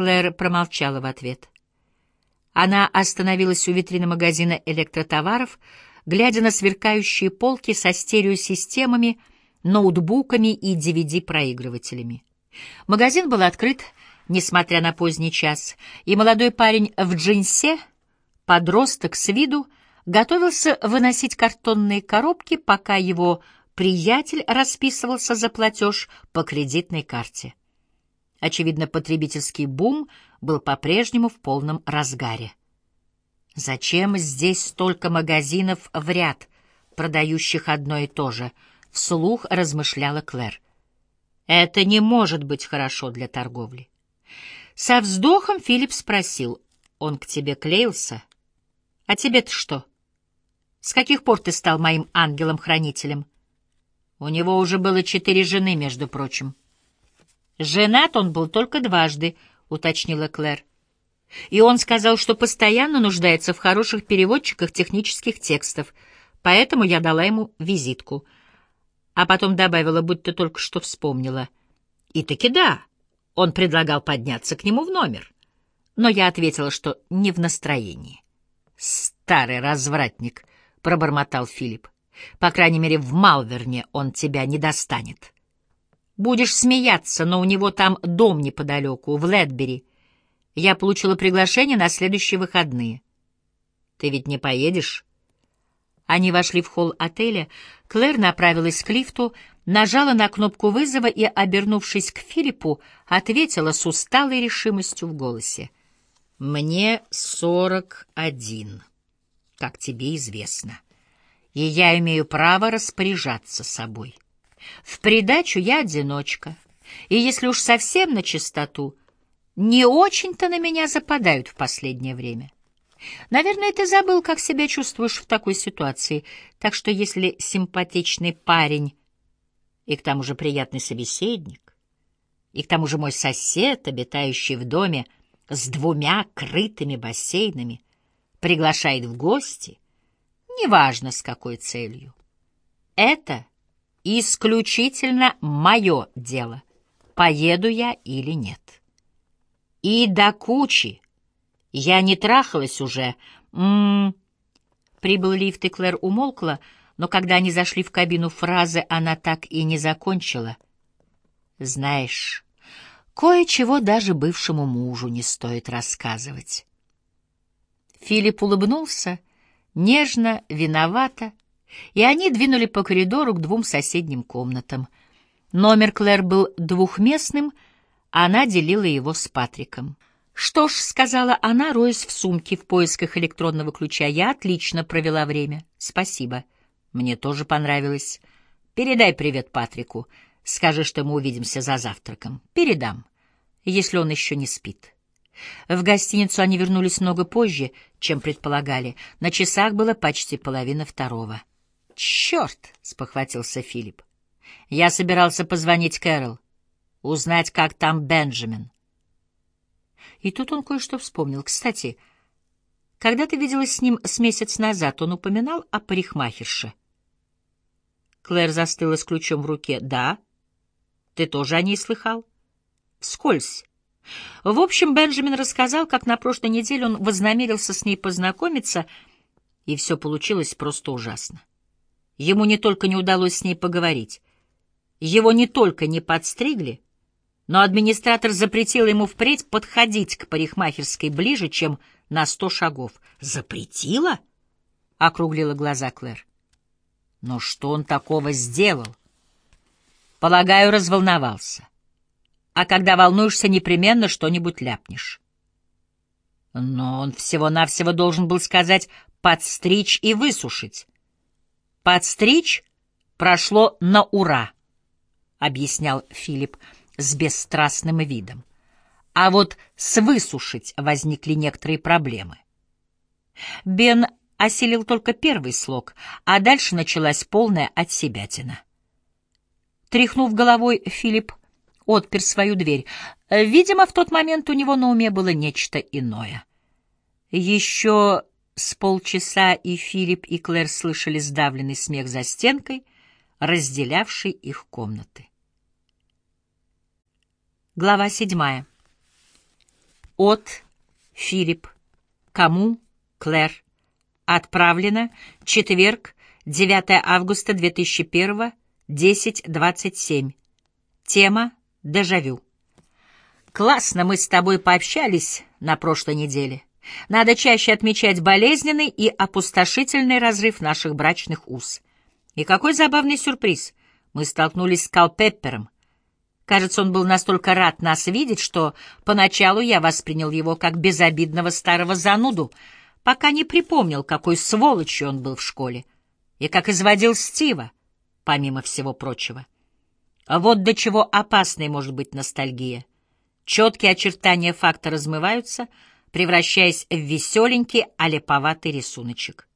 Клэр промолчала в ответ. Она остановилась у витрины магазина электротоваров, глядя на сверкающие полки со стереосистемами, ноутбуками и DVD-проигрывателями. Магазин был открыт, несмотря на поздний час, и молодой парень в джинсе, подросток с виду, готовился выносить картонные коробки, пока его приятель расписывался за платеж по кредитной карте. Очевидно, потребительский бум был по-прежнему в полном разгаре. «Зачем здесь столько магазинов в ряд, продающих одно и то же?» — вслух размышляла Клэр. «Это не может быть хорошо для торговли». Со вздохом Филипп спросил, «Он к тебе клеился? А тебе-то что? С каких пор ты стал моим ангелом-хранителем?» У него уже было четыре жены, между прочим. Женат он был только дважды, уточнила Клэр. И он сказал, что постоянно нуждается в хороших переводчиках технических текстов, поэтому я дала ему визитку. А потом добавила, будто только что вспомнила. И таки да, он предлагал подняться к нему в номер. Но я ответила, что не в настроении. «Старый развратник», — пробормотал Филипп. «По крайней мере, в Малверне он тебя не достанет». Будешь смеяться, но у него там дом неподалеку, в Ледбери. Я получила приглашение на следующие выходные. Ты ведь не поедешь? Они вошли в холл отеля. Клэр направилась к лифту, нажала на кнопку вызова и, обернувшись к Филиппу, ответила с усталой решимостью в голосе. «Мне сорок один, как тебе известно, и я имею право распоряжаться собой». В придачу я одиночка, и если уж совсем на чистоту, не очень-то на меня западают в последнее время. Наверное, ты забыл, как себя чувствуешь в такой ситуации, так что если симпатичный парень и к тому же приятный собеседник, и к тому же мой сосед, обитающий в доме с двумя крытыми бассейнами, приглашает в гости, неважно с какой целью, это исключительно мое дело, поеду я или нет. И до кучи. Я не трахалась уже. М -м -м. Прибыл лифт, и Клэр умолкла, но когда они зашли в кабину фразы, она так и не закончила. Знаешь, кое-чего даже бывшему мужу не стоит рассказывать. Филипп улыбнулся, нежно, виновато, и они двинули по коридору к двум соседним комнатам. Номер Клэр был двухместным, а она делила его с Патриком. «Что ж», — сказала она, роясь в сумке в поисках электронного ключа, — «я отлично провела время. Спасибо. Мне тоже понравилось. Передай привет Патрику. Скажи, что мы увидимся за завтраком. Передам, если он еще не спит». В гостиницу они вернулись много позже, чем предполагали. На часах было почти половина второго. «Черт!» — спохватился Филипп. «Я собирался позвонить Кэрол, узнать, как там Бенджамин». И тут он кое-что вспомнил. «Кстати, когда ты виделась с ним с месяц назад, он упоминал о парикмахерше?» Клэр застыла с ключом в руке. «Да? Ты тоже о ней слыхал?» «Вскользь. В общем, Бенджамин рассказал, как на прошлой неделе он вознамерился с ней познакомиться, и все получилось просто ужасно. Ему не только не удалось с ней поговорить, его не только не подстригли, но администратор запретил ему впредь подходить к парикмахерской ближе, чем на сто шагов. «Запретила?» — округлила глаза Клэр. «Но что он такого сделал?» «Полагаю, разволновался. А когда волнуешься, непременно что-нибудь ляпнешь». Но он всего-навсего должен был сказать «подстричь и высушить». Подстричь прошло на ура, объяснял Филипп с бесстрастным видом. А вот с высушить возникли некоторые проблемы. Бен осилил только первый слог, а дальше началась полная отсебятина. Тряхнув головой, Филипп отпер свою дверь. Видимо, в тот момент у него на уме было нечто иное. Еще с полчаса и Филипп, и Клэр слышали сдавленный смех за стенкой, разделявшей их комнаты. Глава седьмая. От Филипп. Кому? Клэр. Отправлено. Четверг, 9 августа 2001, 10.27. Тема «Дежавю». Классно мы с тобой пообщались на прошлой неделе. Надо чаще отмечать болезненный и опустошительный разрыв наших брачных уз. И какой забавный сюрприз. Мы столкнулись с Калпеппером. Кажется, он был настолько рад нас видеть, что поначалу я воспринял его как безобидного старого зануду, пока не припомнил, какой сволочью он был в школе и как изводил Стива, помимо всего прочего. Вот до чего опасной может быть ностальгия. Четкие очертания факта размываются, превращаясь в веселенький, алеповатый рисуночек.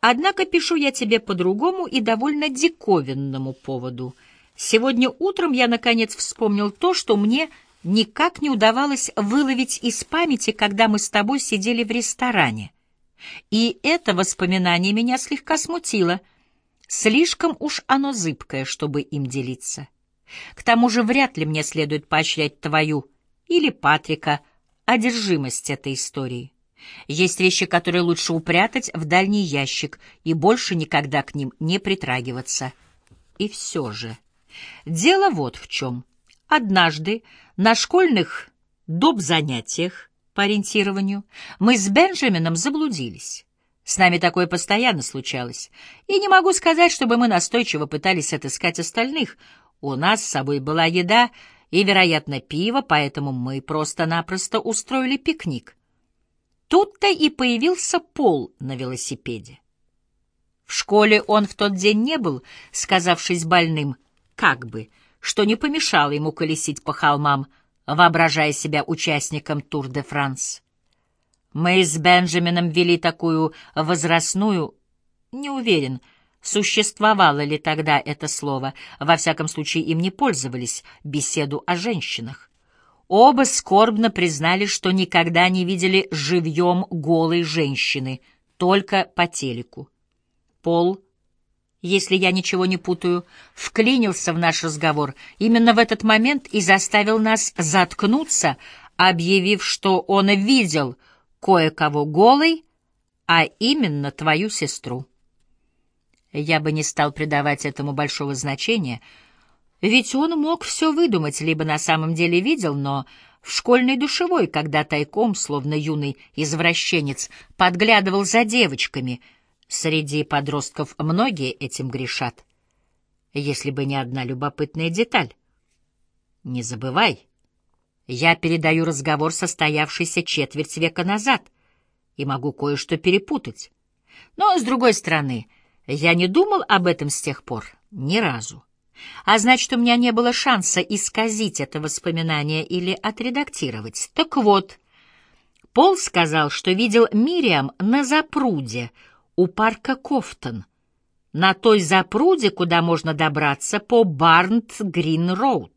Однако пишу я тебе по другому и довольно диковинному поводу. Сегодня утром я, наконец, вспомнил то, что мне никак не удавалось выловить из памяти, когда мы с тобой сидели в ресторане. И это воспоминание меня слегка смутило. Слишком уж оно зыбкое, чтобы им делиться. К тому же вряд ли мне следует поощрять твою или Патрика одержимость этой истории. Есть вещи, которые лучше упрятать в дальний ящик и больше никогда к ним не притрагиваться. И все же. Дело вот в чем. Однажды на школьных доп. занятиях по ориентированию мы с Бенджамином заблудились. С нами такое постоянно случалось. И не могу сказать, чтобы мы настойчиво пытались отыскать остальных. У нас с собой была еда и, вероятно, пиво, поэтому мы просто-напросто устроили пикник. Тут-то и появился Пол на велосипеде. В школе он в тот день не был, сказавшись больным, как бы, что не помешало ему колесить по холмам, воображая себя участником Тур-де-Франс. Мы с Бенджамином вели такую возрастную, не уверен, существовало ли тогда это слово, во всяком случае им не пользовались, беседу о женщинах. Оба скорбно признали, что никогда не видели живьем голой женщины, только по телеку. Пол, если я ничего не путаю, вклинился в наш разговор именно в этот момент и заставил нас заткнуться, объявив, что он видел кое-кого голой, а именно твою сестру. Я бы не стал придавать этому большого значения, ведь он мог все выдумать, либо на самом деле видел, но в школьной душевой, когда тайком, словно юный извращенец, подглядывал за девочками. Среди подростков многие этим грешат, если бы не одна любопытная деталь. Не забывай, я передаю разговор, состоявшийся четверть века назад, и могу кое-что перепутать. Но, с другой стороны, — я не думал об этом с тех пор ни разу. А значит, у меня не было шанса исказить это воспоминание или отредактировать. Так вот, Пол сказал, что видел Мириам на запруде у парка Кофтон, на той запруде, куда можно добраться по Барнт-Грин-Роуд.